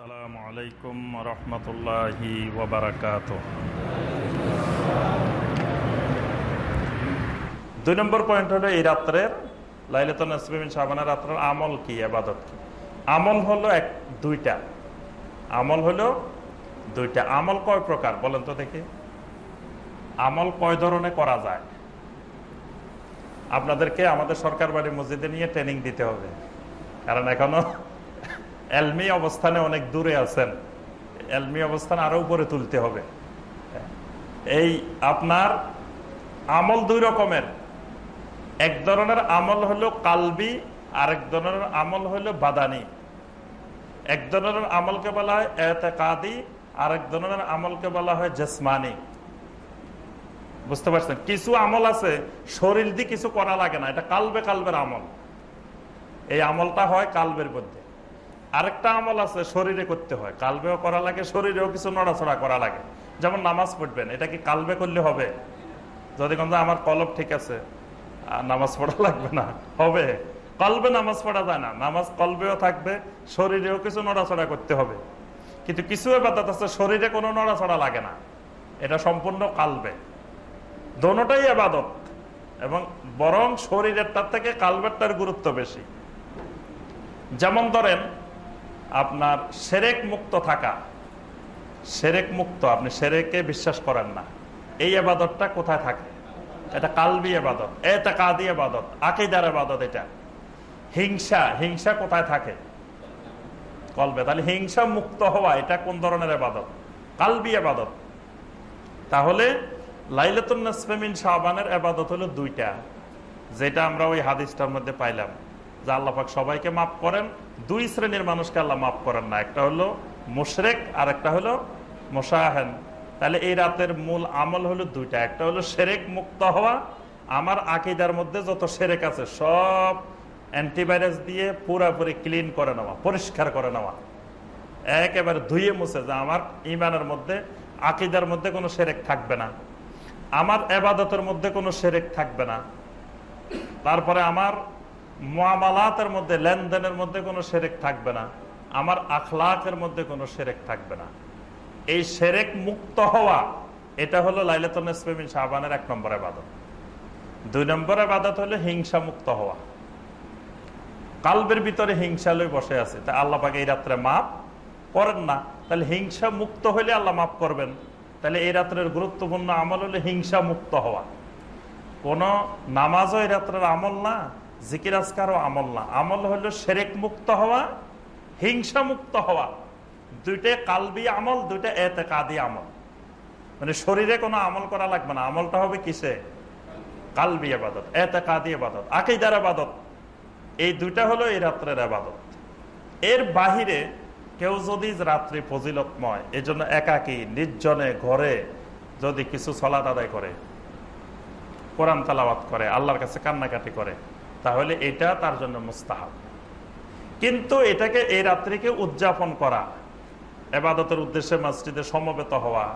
আসসালামু আলাইকুম রহমতুল্লাহি ওবরাকাত দুই নম্বর পয়েন্ট হলো এই রাত্রের রাত্রের আমল কি আবাদত কি? আমল হলো এক, দুইটা। আমল হলো দুইটা। আমল কয় প্রকার বলেন তো দেখি। আমল কয় ধরনের করা যায়? আপনাদেরকে আমাদের সরকার বাড়ি মসজিদে নিয়ে ট্রেনিং দিতে হবে। কারণ এখনও এলমি অবস্থানে অনেক দূরে আছেন। এলমি অবস্থান আরও উপরে তুলতে হবে। এই আপনার আমল দুই রকমের। এক ধরনের আমল হলো কালবি, আরেক ধরনের আমল হলো বাদানি। এক ধরনের আমলকে বলা হয় এতে এতেকাদি, আরেক ধরনের আমলকে বলা হয় জেসমানি। বুঝতে পারছেন? কিছু আমল আছে, শরীর দিয়ে কিছু করা লাগে না। এটা কালবে কালবের আমল। এই আমলটা হয় কালবের মধ্যে। আরেকটা আমল আছে, শরীরে করতে হয়। কালবেও করা লাগে, শরীরেও কিছু নড়াচড়া করা লাগে। যেমন নামাজ পড়বেন, এটা কি কালবে করলে হবে? যদি কিন্তু আমার কলব ঠিক আছে নামাজ পড়া লাগবে না, হবে। কলবে নামাজ পড়া যায় না। নামাজ কলবেও থাকবে, শরীরেও কিছু নড়াচড়া করতে হবে। কিন্তু কিছু এবাদত আছে, শরীরে কোনো নড়াচড়া লাগে না। এটা সম্পূর্ণ কালবে। দোনোটাই আবাদত এবং বরং শরীরের তার থেকে কালবেরটার গুরুত্ব বেশি। যেমন ধরেন আপনার সেরেক মুক্ত থাকা। সেরেক মুক্ত, আপনি সেরেকে বিশ্বাস করেন না। এই আবাদতটা কোথায় থাকে? এটা কালবি আবাদত এটা কাদি আবাদত আকিদার আবাদত এটা। হিংসা হিংসা কোথায় থাকে? কলবে। তাহলে হিংসা মুক্ত হওয়া, এটা কোন ধরনের আবাদত কালবি আবাদত তাহলে লাইলাতুন্নাসমিন শাহবানের আবাদত হলো দুইটা, যেটা আমরা ওই হাদিসটার মধ্যে পাইলাম। যে আল্লাহাক সবাইকে মাফ করেন, দুই শ্রেণির মানুষকে আল্লাহ মাফ করেন না। একটা হলো মুশরেক আর একটা হলো মোশাহেন তাহলে এই রাতের মূল আমল হলো দুইটা। একটা হলো সেরেক মুক্ত হওয়া। আমার আকিদার মধ্যে যত সেরেক আছে, সব অ্যান্টিভাইরাস দিয়ে পুরাপুরি ক্লিন করে নেওয়া, পরিষ্কার করে নেওয়া। একেবারে ধুয়ে মুছে যে আমার ইমানের মধ্যে, আকিদার মধ্যে কোনো সেরেক থাকবে না। আমার এবাদতের মধ্যে কোনো সেরেক থাকবে না। তারপরে আমার মামালাতের মধ্যে, লেনদেনের মধ্যে কোনো সেরেক থাকবে না। আমার আখলাকের মধ্যে কোনো সেরেক থাকবে না। এই সেরেক মুক্ত হওয়া, এটা হলো লাইলাতমিন শাহবানের এক নম্বর আবাদত। দুই নম্বর আবাদত হলো হিংসা মুক্ত হওয়া। কালবের ভিতরে হিংসা লই বসে আছে। তা আল্লাহ পাকে এই রাত্রে মাপ করেন না। তাহলে হিংসা মুক্ত হলে আল্লাহ মাফ করবেন। তাহলে এই রাত্রের গুরুত্বপূর্ণ আমল হলো হিংসা মুক্ত হওয়া। কোন নামাজও এই রাত্রের আমল না। জিকির আজকারও আমল না। আমল হলো সেরেক মুক্ত হওয়া, হিংসা মুক্ত হওয়া। দুইটা কালবি আমল দুইটা এতে কাদি আমল। মানে শরীরে কোনো আমল করা লাগবে না। আমলটা হবে কিসে? কালবি আবাদত এতে কাদি আবাদত, আকিদার আবাদত। এই দুইটা হলো এই রাত্রের আবাদত। এর বাহিরে কেউ যদি রাত্রি ফজিলতময় এই জন্য একাকি, নির্জনে, ঘরে যদি কিছু সলাদ আদায় করে, কোরআন তালাবাত করে, আল্লাহর কাছে কান্নাকাটি করে তাহলে এটা তার জন্য মুস্তাহাব। কিন্তু এটাকে এই রাত্রিকে উদযাপন করা, এবাদতের উদ্দেশ্যে মসজিদে সমবেত হওয়া,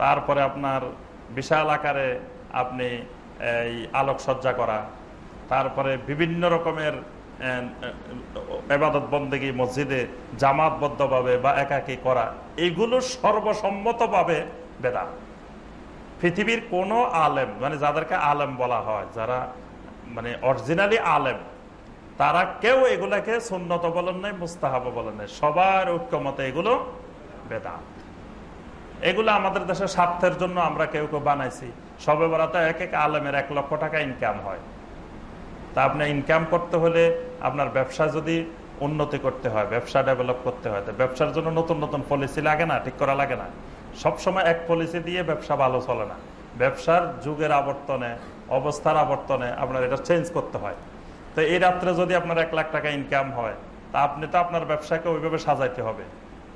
তারপরে আপনার বিশাল আকারে আপনি, এই আলোকসজ্জা করা, তারপরে বিভিন্ন রকমের এবাদত বন্দেগী মসজিদে জামাতবদ্ধভাবে বা একাকি করা এইগুলো সর্বসম্মতভাবে বেদা পৃথিবীর কোনো আলেম মানে যাদেরকে আলেম বলা হয়, যারা মানে অরিজিনালি আলেম, তারা কেউ এগুলাকে সুন্নত বলেন নাই, মুস্তাহাব বলেন নাই। সবার ঐক্যমতে এগুলো বেদাত। এগুলো আমাদের দেশের স্বার্থের জন্য আমরা কেউ কেউ বানাইছি। সবে বেড়াতে এক এক আলেমের এক লক্ষ টাকা ইনকাম হয়। তা আপনি ইনকাম করতে হলে আপনার ব্যবসা যদি উন্নতি করতে হয়, ব্যবসা ডেভেলপ করতে হয়, তো ব্যবসার জন্য নতুন নতুন পলিসি লাগে না, ঠিক করা লাগে না। সবসময় এক পলিসি দিয়ে ব্যবসা ভালো চলে না। ব্যবসার যুগের আবর্তনে, অবস্থার আবর্তনে আপনার এটা চেঞ্জ করতে হয়। তো এই রাত্রে যদি আপনার এক লাখ টাকা ইনকাম হয়, তা আপনি তো আপনার ব্যবসাকে ওইভাবে সাজাইতে হবে।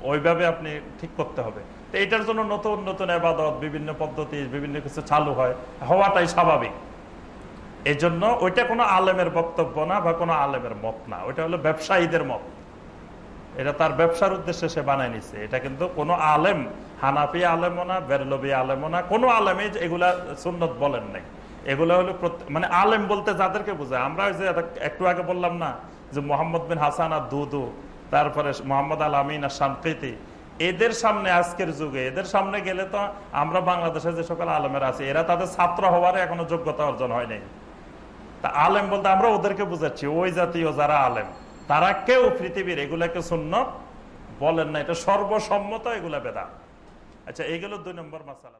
ওইভাবে আপনি ঠিক করতে হবে। তো এটার জন্য নতুন নতুন আবাদত, বিভিন্ন পদ্ধতি, বিভিন্ন কিছু চালু হয়, হওয়াটাই স্বাভাবিক। এই জন্য ওইটা কোনো আলেমের বক্তব্য না বা কোনো আলেমের মত না। ওইটা হলো ব্যবসায়ীদের মত। এটা তার ব্যবসার উদ্দেশ্যে সে বানায় নিছে। এটা কিন্তু কোনো আলেম হানাফি আলেমও না বেরলবি আলেমও না কোনো আলেমে এগুলা সুন্নত বলেন নাই। এগুলো হলো মানে আলেম বলতে যাদেরকে বোঝায়। আমরা যে একটু আগে বললাম না, যে মোহাম্মদ বিন হাসান আর দুদু, তারপরে মোহাম্মদ আল আমিন আর শান্তি এদের সামনে আজকের যুগে, এদের সামনে গেলে তো আমরা বাংলাদেশে যে সকল আলেমের আছে, এরা তাদের ছাত্র হওয়ার এখনও যোগ্যতা অর্জন হয়নি তা আলেম বলতে আমরা ওদেরকে বুঝাচ্ছি, ওই জাতীয় যারা আলেম, তারা কেউ পৃথিবীর এগুলাকে শূন্য বলেন না। এটা সর্বসম্মত এগুলা বেদা আচ্ছা এই গেল দুই নম্বর মাসালা।